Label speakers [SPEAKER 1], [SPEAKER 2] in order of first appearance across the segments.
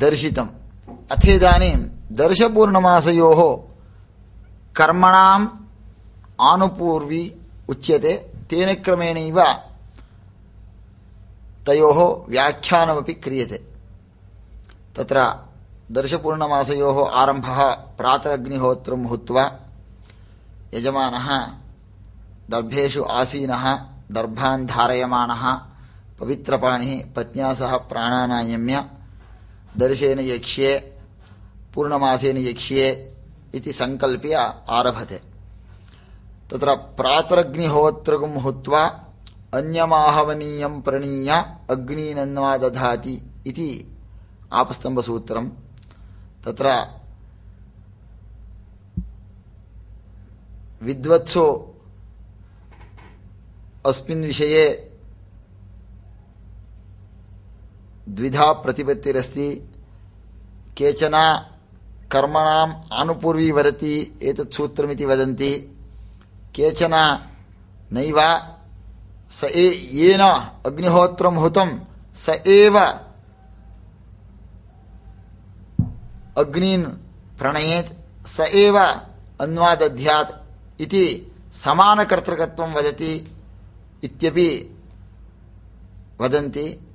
[SPEAKER 1] दर्शितम्। अथेदानीं दर्शपूर्णमासयोः कर्मणाम् आनुपूर्वी उच्यते। तेन क्रमेणैव तयोः व्याख्यानमपि क्रियते। तत्र दर्शपूर्णमासयोः आरम्भः प्रातरग्निहोत्रं हुत्वा यजमानः दर्भेषु आसीनः, दर्भान् धारयमाणः पवित्रपाणिः पत्न्या सह प्राणानायम्य దర్శేన యక్ష్యే పూర్ణమాసేన యక్ష్యే ఇది సంకల్ప్య ఆరభతే తత్ర ప్రాతరగ్నిహోత్రగం హుత్వా అన్యమాహవనీయం ప్రణీయ అగ్నినన్వా దధాతి ఇది ఆపస్తంభసూత్రం తత్ర విద్వత్సో అస్మిన్ విషయే द्विधा प्रतिपत्तिरस्ति। केचन कर्मणाम् आनुपूर्वी वदति, एतत् सूत्रमिति वदन्ति। केचन नैव स ए, येन अग्निहोत्रं हुतं स एव अग्नीन् प्रणयेत्, स एव अन्वादध्यात् इति समानकर्तृकत्वं वदति इत्यपि वदन्ति।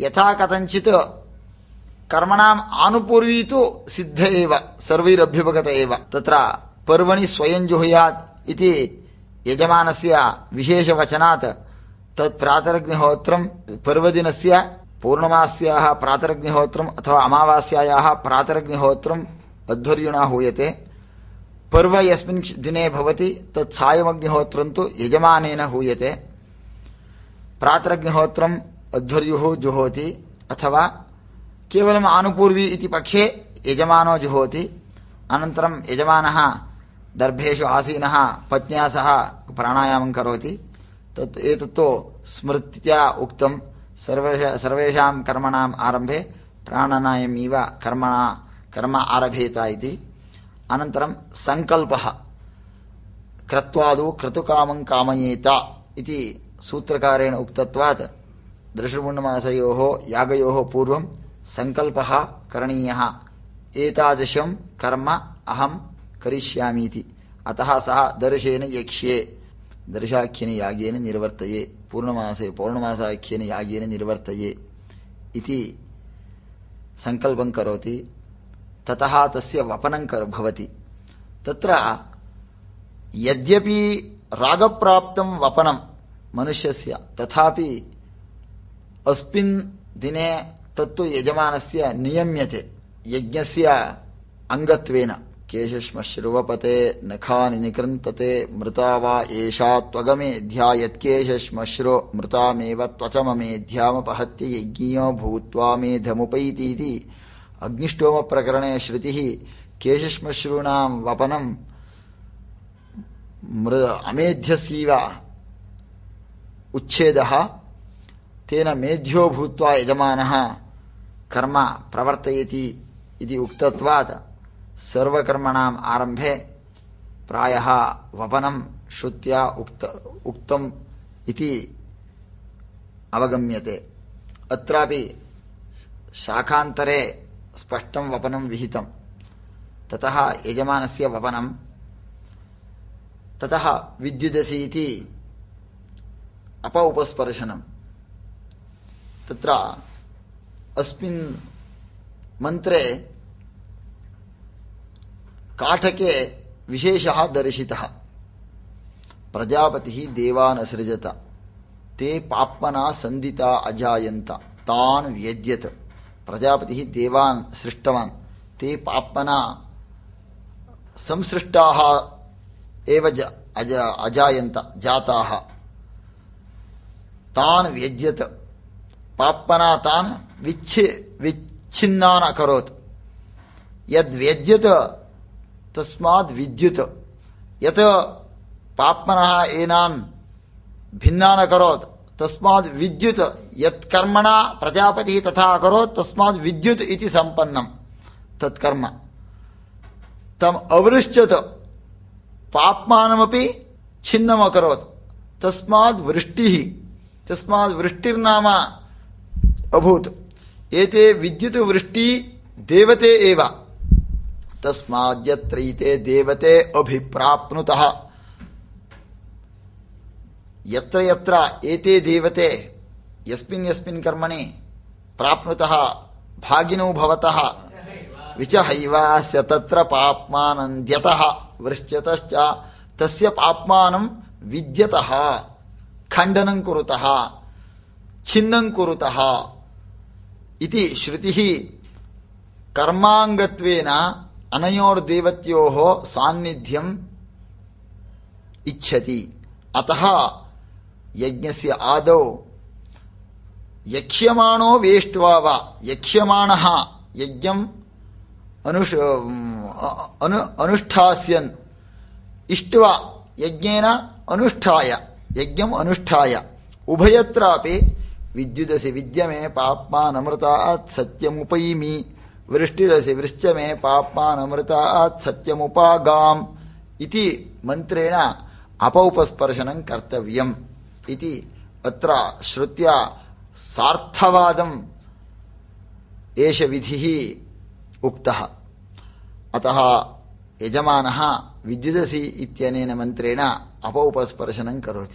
[SPEAKER 1] यथा कथञ्चित् कर्मणाम् आनुपूर्वी तु सिद्ध एव सर्वैरभ्युपगत एव तत्र पर्वणि स्वयं जुहुयात् इति यजमानस्य विशेषवचनात् तत् प्रातरग्निहोत्रं पर्वदिनस्य पूर्णमास्याः प्रातरग्निहोत्रम् अथवा अमावास्यायाः प्रातरग्निहोत्रम् अध्वर्युणा हूयते पर्व यस्मिन् दिने भवति तत् सायमग्निहोत्रं तु यजमानेन हूयते प्रातरग्निहोत्रम् अध्वर्युः जुहोति अथवा केवलम् आनुपूर्वी इति पक्षे यजमानो जुहोति। अनन्तरं यजमानः दर्भेषु आसीनः, पत्न्या सह प्राणायामं करोति। तत् एतत्तु स्मृत्या उक्तं सर्वेषा, सर्वेषां कर्मणाम् आरम्भे प्राणानायमीव कर्मणा, कर्म आरभेत इति। अनन्तरं सङ्कल्पः, क्रत्वादौ क्रतुकामं कामयेत इति सूत्रकारेण उक्तत्वात्। दृशपूर्णमासयोः यागयोः पूर्वं सङ्कल्पः करणीयः। एतादृशं कर्म अहं करिष्यामीति। अतः सः दर्शेन यक्ष्ये। दर्शाख्येन यागेन निर्वर्तये। पूर्णमासे पौर्णमासाख्येन यागेन निर्वर्तये। इति सङ्कल्पं करोति। ततः तस्य वपनं भवति। तत्र यद्यपि रागप्राप्तं वपनं मनुष्यस्य तथापि अस्मिन् दिने तत्तु यजमानस्य नियम्यते। यज्ञस्य अङ्गत्वेन। केशश्मश्रुवपते नखानि निकृन्तते, मृता वा एषा त्वगमेध्यायत्केशश्मश्रो मृतामेव त्वचममेध्यामपहत्य यज्ञीयो भूत्वा मेधमुपैतीति अग्निष्टोमप्रकरणे श्रुतिः, केशश्मश्रूणां वपनं मृ अमेध्यस्यैव। उच्छेदः तेन मेध्यो भूत्वा यजमानः कर्म प्रवर्तयति इति उक्तत्वात् सर्वकर्मणाम् आरम्भे प्रायः वपनं श्रुत्या उक्त उक्तम् इति अवगम्यते। अत्रापि शाखान्तरे स्पष्टं वपनं विहितं ततः यजमानस्य वपनं ततः विद्युदसि इति अप उपस्पर्शनं तत्र अस्मिन् मन्त्रे काठके विशेषः दर्शितः। प्रजापतिः देवान् असृजत। ते पाप्मना सन्दिता अजायन्त। तान् व्यज्यत। प्रजापतिः देवान् सृष्टवान्। ते पाप्मना संसृष्टाः एव अज अजायन्त जाताः। तान् व्यज्यत। पाप्मना तान् विच्छि विच्छिन्नान् अकरोत्। यद्व्यज्यत तस्माद् विद्युत्। यत् पाप्मनः एनान् भिन्नान् अकरोत्, तस्माद् विद्युत्। यत् कर्मणा प्रजापतिः तथा अकरोत्, तस्माद् विद्युत् इति सम्पन्नं तत्कर्म तम् अवृश्चत् पाप्मानमपि छिन्नम् अकरोत्। तस्माद् वृष्टिः। तस्माद् वृष्टिर्नाम अभूत्। एते विद्युत् वृष्टि देवते एव। तस्माद्यत्रैते देवते अभिप्राप्नुतः। यत्र यत्र एते देवते यस्मिन् यस्मिन् कर्मणि प्राप्नुतः, भागिनो भवतः। विचहैवास्य तत्र पाप्मानन्द्यतः वृश्च्यतश्च तस्य पाप्मानं विद्यतः, खण्डनं कुरुतः, छिन्नं कुरुतः। इति श्रुतिः कर्माङ्गत्वेन अनयोर्देवत्योः सान्निध्यम् इच्छति। अतः यज्ञस्य आदौ यक्ष्यमाणो वेष्ट्वा वा यक्ष्यमाणः यज्ञम् अनुष् अनु अनुष्ठास्यन्। इष्ट्वा यज्ञेन अनुष्ठाय। यज्ञम् अनुष्ठाय। उभयत्रापि विद्युदसि विद्य मे पाप्मानमृतात् सत्यमुपैमि वृष्टिरसि वृश्च मे पाप्मानमृतात् सत्यमुपागाम् इति मन्त्रेण अपौपस्पर्शनं कर्तव्यम् इति अत्र श्रुत्या सार्थवादम् एष विधिः उक्तः अतः यजमानः विद्युदसि इत्यनेन मन्त्रेण अपौपस्पर्शनं करोति